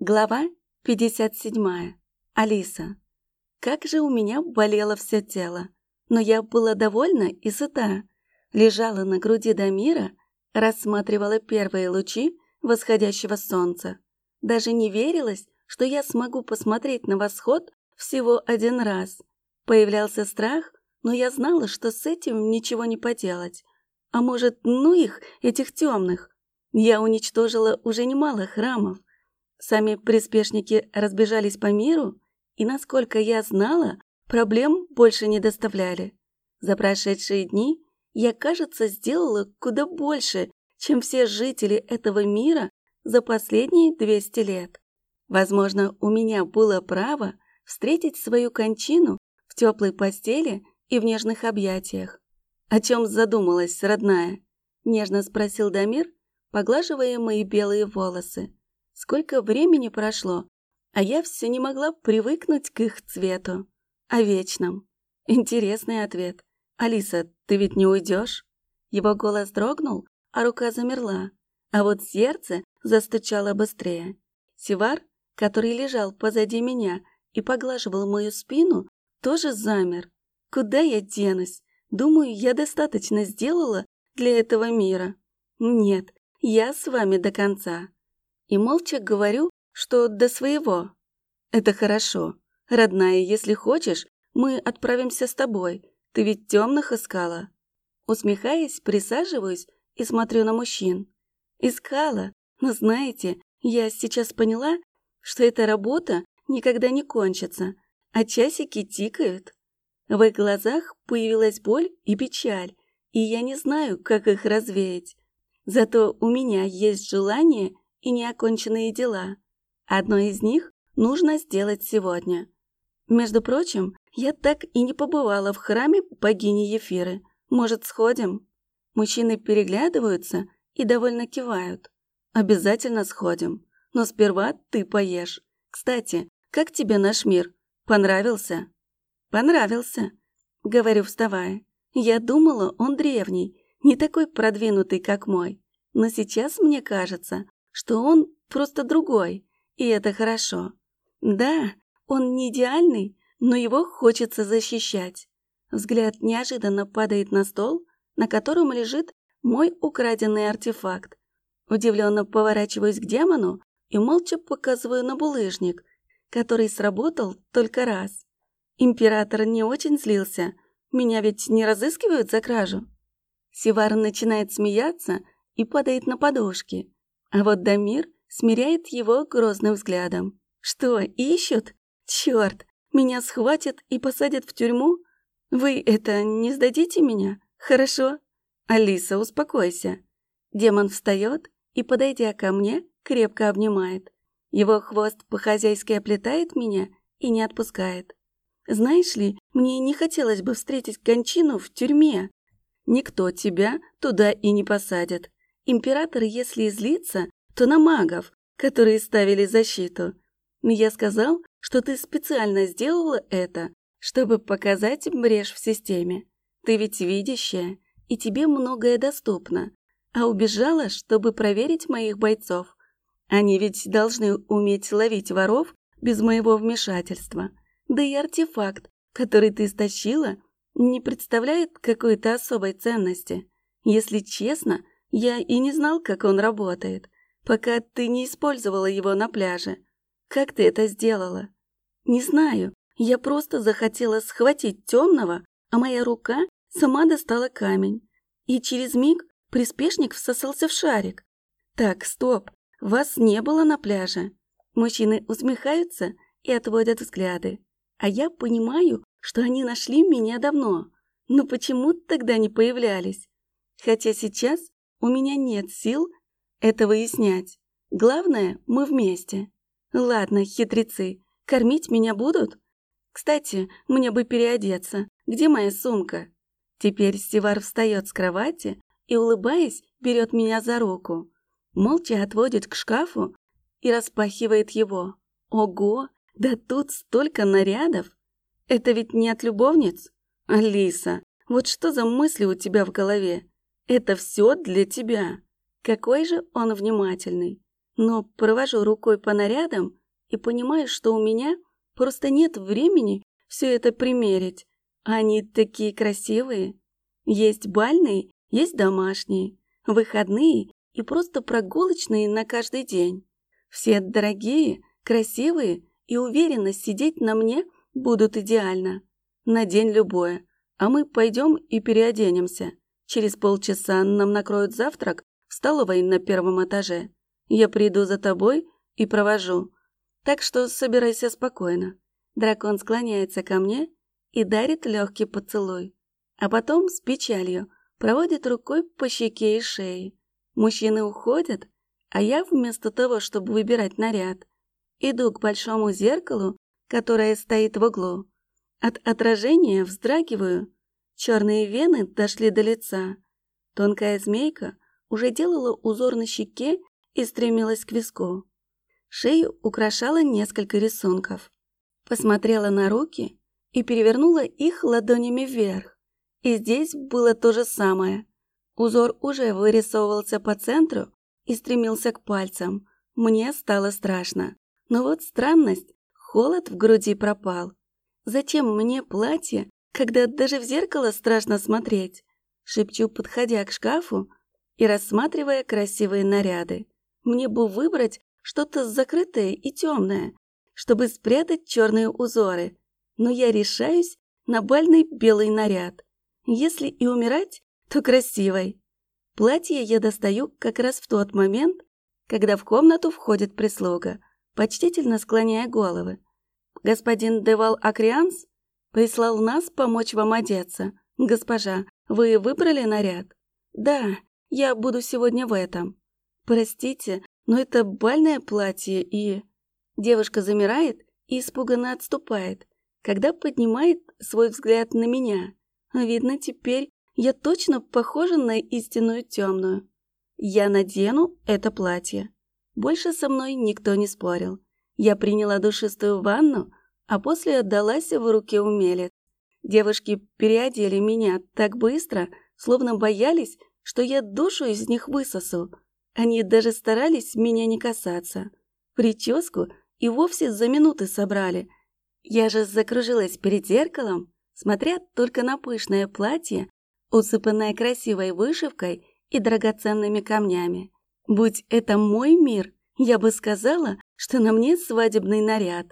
Глава 57. Алиса. Как же у меня болело все тело. Но я была довольна и сыта. Лежала на груди Дамира, рассматривала первые лучи восходящего солнца. Даже не верилась, что я смогу посмотреть на восход всего один раз. Появлялся страх, но я знала, что с этим ничего не поделать. А может, ну их, этих темных? Я уничтожила уже немало храмов, Сами приспешники разбежались по миру, и, насколько я знала, проблем больше не доставляли. За прошедшие дни я, кажется, сделала куда больше, чем все жители этого мира за последние 200 лет. Возможно, у меня было право встретить свою кончину в теплой постели и в нежных объятиях. «О чем задумалась, родная?» — нежно спросил Дамир, поглаживая мои белые волосы. Сколько времени прошло, а я все не могла привыкнуть к их цвету. О вечном. Интересный ответ. «Алиса, ты ведь не уйдешь?» Его голос дрогнул, а рука замерла, а вот сердце застучало быстрее. Сивар, который лежал позади меня и поглаживал мою спину, тоже замер. Куда я денусь? Думаю, я достаточно сделала для этого мира. Нет, я с вами до конца и молча говорю, что до своего. Это хорошо. Родная, если хочешь, мы отправимся с тобой. Ты ведь темных искала. Усмехаясь, присаживаюсь и смотрю на мужчин. Искала, но знаете, я сейчас поняла, что эта работа никогда не кончится, а часики тикают. В их глазах появилась боль и печаль, и я не знаю, как их развеять. Зато у меня есть желание и неоконченные дела. Одно из них нужно сделать сегодня. Между прочим, я так и не побывала в храме богини Ефиры. Может, сходим? Мужчины переглядываются и довольно кивают. Обязательно сходим. Но сперва ты поешь. Кстати, как тебе наш мир? Понравился? Понравился, говорю, вставая. Я думала, он древний, не такой продвинутый, как мой. Но сейчас мне кажется, что он просто другой, и это хорошо. Да, он не идеальный, но его хочется защищать. Взгляд неожиданно падает на стол, на котором лежит мой украденный артефакт. Удивленно поворачиваюсь к демону и молча показываю на булыжник, который сработал только раз. Император не очень злился, меня ведь не разыскивают за кражу. Сивар начинает смеяться и падает на подушки. А вот Дамир смиряет его грозным взглядом. Что, ищут? Черт, меня схватят и посадят в тюрьму? Вы это не сдадите меня? Хорошо? Алиса, успокойся. Демон встает и, подойдя ко мне, крепко обнимает. Его хвост по-хозяйски оплетает меня и не отпускает. Знаешь ли, мне не хотелось бы встретить кончину в тюрьме. Никто тебя туда и не посадит. Император, если злится, то на магов, которые ставили защиту. Я сказал, что ты специально сделала это, чтобы показать брешь в системе. Ты ведь видящая, и тебе многое доступно. А убежала, чтобы проверить моих бойцов. Они ведь должны уметь ловить воров без моего вмешательства. Да и артефакт, который ты стащила, не представляет какой-то особой ценности. Если честно, я и не знал, как он работает, пока ты не использовала его на пляже. Как ты это сделала? Не знаю. Я просто захотела схватить темного, а моя рука сама достала камень. И через миг приспешник всосался в шарик. Так, стоп, вас не было на пляже. Мужчины усмехаются и отводят взгляды. А я понимаю, что они нашли меня давно. Но почему тогда не появлялись? Хотя сейчас у меня нет сил это выяснять. Главное, мы вместе. Ладно, хитрецы, кормить меня будут? Кстати, мне бы переодеться. Где моя сумка? Теперь Стивар встает с кровати и, улыбаясь, берет меня за руку. Молча отводит к шкафу и распахивает его. Ого, да тут столько нарядов! Это ведь не от любовниц? Алиса, вот что за мысли у тебя в голове? Это все для тебя. Какой же он внимательный. но провожу рукой по нарядам и понимаю, что у меня просто нет времени все это примерить. Они такие красивые. Есть бальные, есть домашние, выходные и просто прогулочные на каждый день. Все дорогие, красивые и уверенно сидеть на мне будут идеально. На день любое. А мы пойдем и переоденемся. Через полчаса нам накроют завтрак в столовой на первом этаже. Я приду за тобой и провожу. Так что собирайся спокойно. Дракон склоняется ко мне и дарит легкий поцелуй. А потом с печалью проводит рукой по щеке и шее. Мужчины уходят, а я вместо того, чтобы выбирать наряд, иду к большому зеркалу, которое стоит в углу. От отражения вздрагиваю. Черные вены дошли до лица. Тонкая змейка уже делала узор на щеке и стремилась к виску. Шею украшало несколько рисунков. Посмотрела на руки и перевернула их ладонями вверх. И здесь было то же самое. Узор уже вырисовывался по центру и стремился к пальцам. Мне стало страшно. Но вот странность, холод в груди пропал. Зачем мне платье, когда даже в зеркало страшно смотреть? Шепчу, подходя к шкафу и рассматривая красивые наряды. Мне бы выбрать что-то закрытое и темное, чтобы спрятать черные узоры. Но я решаюсь на бальный белый наряд. Если и умирать, то красивой. Платье я достаю как раз в тот момент, когда в комнату входит прислуга, почтительно склоняя головы. Господин Девал Акрианс прислал нас помочь вам одеться. Госпожа, вы выбрали наряд? Да, я буду сегодня в этом. Простите, но это бальное платье и... Девушка замирает и испуганно отступает, когда поднимает свой взгляд на меня. Видно, теперь я точно похожа на истинную темную. Я надену это платье. Больше со мной никто не спорил. Я приняла душистую ванну, а после отдалась в руки умелец. Девушки переодели меня так быстро, словно боялись, что я душу из них высосу. Они даже старались меня не касаться. Прическу и вовсе за минуты собрали. Я же закружилась перед зеркалом, смотря только на пышное платье, усыпанное красивой вышивкой и драгоценными камнями. Будь это мой мир, я бы сказала, что на мне свадебный наряд.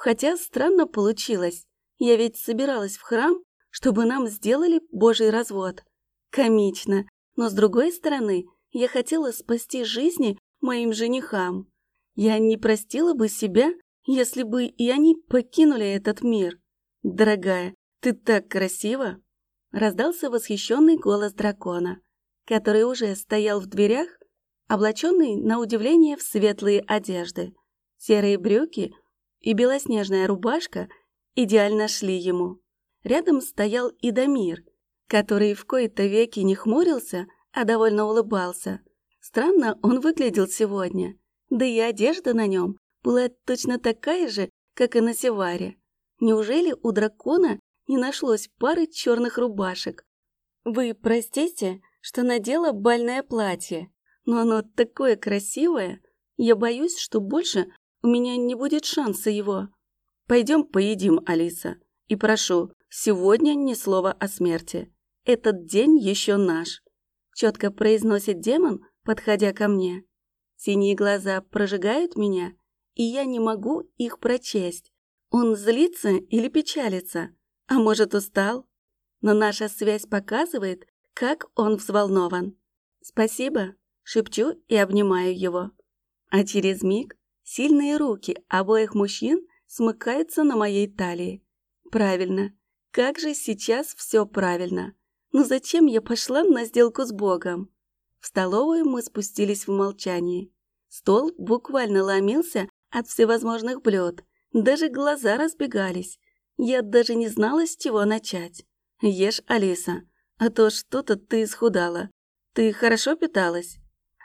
Хотя странно получилось. Я ведь собиралась в храм, чтобы нам сделали божий развод. Комично. Но с другой стороны, я хотела спасти жизни моим женихам. Я не простила бы себя, если бы и они покинули этот мир. Дорогая, ты так красива! Раздался восхищенный голос дракона, который уже стоял в дверях облаченный, на удивление, в светлые одежды. Серые брюки и белоснежная рубашка идеально шли ему. Рядом стоял и Дамир, который в кои-то веки не хмурился, а довольно улыбался. Странно он выглядел сегодня, да и одежда на нем была точно такая же, как и на Севаре. Неужели у дракона не нашлось пары черных рубашек? Вы простите, что надела бальное платье, но оно такое красивое. Я боюсь, что больше у меня не будет шанса его. Пойдем поедим, Алиса. И прошу, сегодня ни слова о смерти. Этот день еще наш. Четко произносит демон, подходя ко мне. Синие глаза прожигают меня, и я не могу их прочесть. Он злится или печалится, а может устал? Но наша связь показывает, как он взволнован. Спасибо, шепчу и обнимаю его. А через миг сильные руки обоих мужчин смыкаются на моей талии. Правильно. Как же сейчас все правильно. Но зачем я пошла на сделку с Богом? В столовую мы спустились в молчании. Стол буквально ломился от всевозможных блюд. Даже глаза разбегались. Я даже не знала, с чего начать. Ешь, Алиса, а то что-то ты исхудала. Ты хорошо питалась?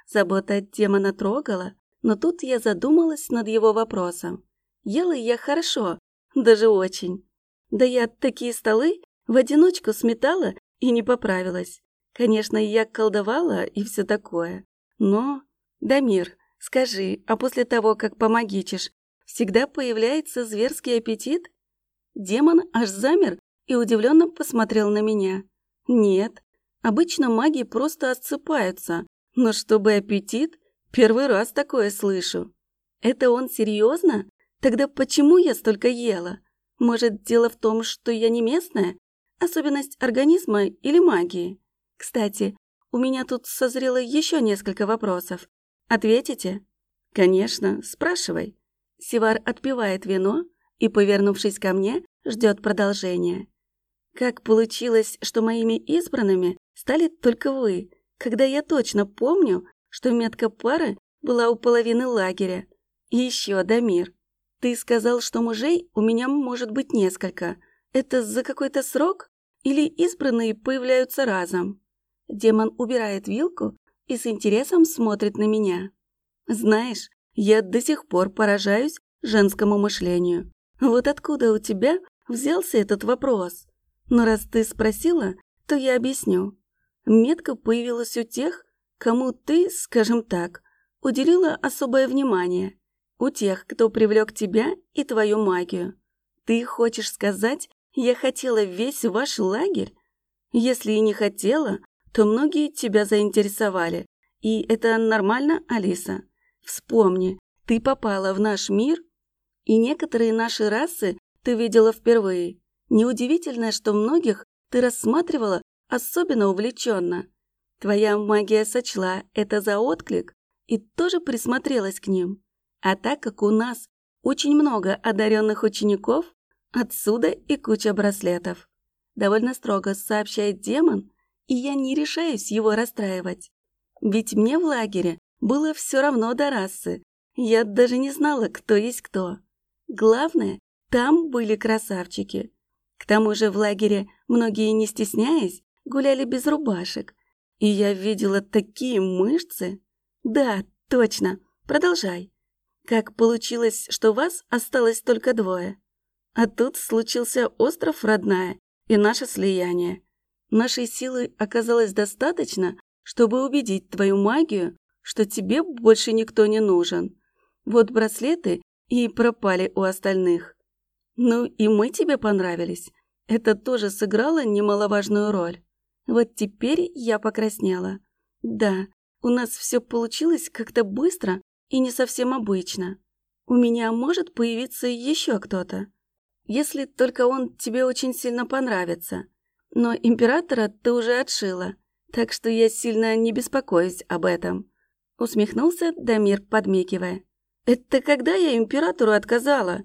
Забота от демона трогала, но тут я задумалась над его вопросом. Ела я хорошо, даже очень. Да я такие столы в одиночку сметала и не поправилась. Конечно, я колдовала и все такое. Но... Дамир, Скажи, а после того, как помогичишь, всегда появляется зверский аппетит? Демон аж замер и удивленно посмотрел на меня. Нет, обычно маги просто отсыпаются, но чтобы аппетит, первый раз такое слышу. Это он серьезно? Тогда почему я столько ела? Может, дело в том, что я не местная? Особенность организма или магии? Кстати, у меня тут созрело еще несколько вопросов. Ответите? Конечно, спрашивай. Сивар отпивает вино и, повернувшись ко мне, ждет продолжения. Как получилось, что моими избранными стали только вы, когда я точно помню, что метка пары была у половины лагеря. И еще, Дамир, ты сказал, что мужей у меня может быть несколько. Это за какой-то срок? Или избранные появляются разом? Демон убирает вилку и с интересом смотрит на меня. Знаешь, я до сих пор поражаюсь женскому мышлению. Вот откуда у тебя взялся этот вопрос? Но раз ты спросила, то я объясню. Метка появилась у тех, кому ты, скажем так, уделила особое внимание. У тех, кто привлек тебя и твою магию. Ты хочешь сказать, я хотела весь ваш лагерь? Если и не хотела, то многие тебя заинтересовали. И это нормально, Алиса? Вспомни, ты попала в наш мир, и некоторые наши расы ты видела впервые. Неудивительно, что многих ты рассматривала особенно увлеченно. Твоя магия сочла это за отклик и тоже присмотрелась к ним. А так как у нас очень много одаренных учеников, отсюда и куча браслетов. Довольно строго сообщает демон, и я не решаюсь его расстраивать. Ведь мне в лагере было все равно до расы. Я даже не знала, кто есть кто. Главное, там были красавчики. К тому же в лагере многие, не стесняясь, гуляли без рубашек. И я видела такие мышцы. Да, точно, продолжай. Как получилось, что вас осталось только двое? А тут случился остров родная и наше слияние. Нашей силы оказалось достаточно, чтобы убедить твою магию, что тебе больше никто не нужен. Вот браслеты и пропали у остальных. Ну и мы тебе понравились. Это тоже сыграло немаловажную роль. Вот теперь я покраснела. Да, у нас все получилось как-то быстро и не совсем обычно. У меня может появиться еще кто-то. Если только он тебе очень сильно понравится. Но императора ты уже отшила, так что я сильно не беспокоюсь об этом. Усмехнулся Дамир, подмекивая. Это когда я императору отказала?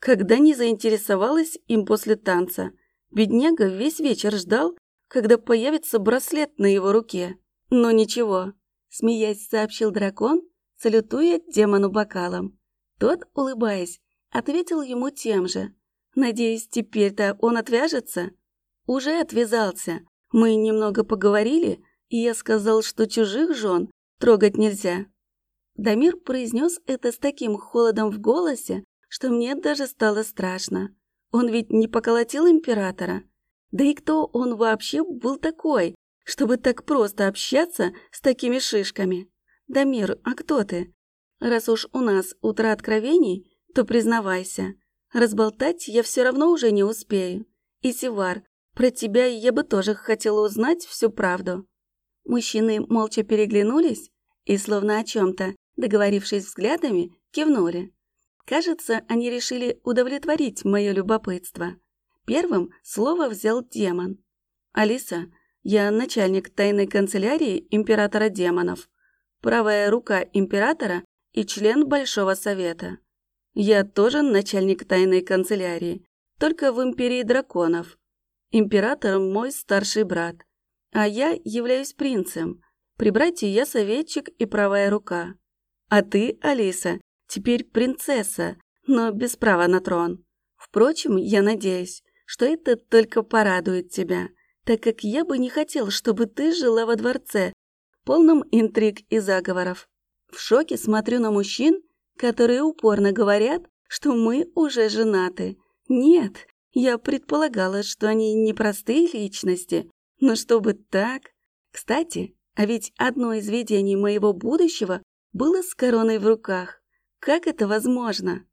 Когда не заинтересовалась им после танца. Бедняга весь вечер ждал, когда появится браслет на его руке. Но ничего, смеясь, сообщил дракон, салютуя демону бокалом. Тот, улыбаясь, ответил ему тем же. Надеюсь, теперь-то он отвяжется? Уже отвязался. Мы немного поговорили, и я сказал, что чужих жен трогать нельзя. Дамир произнес это с таким холодом в голосе, что мне даже стало страшно. Он ведь не поколотил императора. Да и кто он вообще был такой, чтобы так просто общаться с такими шишками? Дамир, а кто ты? Раз уж у нас утро откровений, то признавайся. Разболтать я все равно уже не успею. И Сивар, про тебя я бы тоже хотела узнать всю правду. Мужчины молча переглянулись и, словно о чем-то, договорившись взглядами, кивнули. Кажется, они решили удовлетворить мое любопытство. Первым слово взял демон. «Алиса, я начальник тайной канцелярии императора демонов, правая рука императора и член Большого Совета. Я тоже начальник тайной канцелярии, только в империи драконов. Император мой старший брат, а я являюсь принцем. При брате я советчик и правая рука. А ты, Алиса, теперь принцесса, но без права на трон. Впрочем, я надеюсь, что это только порадует тебя, так как я бы не хотел, чтобы ты жила во дворце, полном интриг и заговоров. В шоке смотрю на мужчин, которые упорно говорят, что мы уже женаты. Нет, я предполагала, что они не простые личности, но чтобы так... Кстати, а ведь одно из видений моего будущего было с короной в руках. Как это возможно?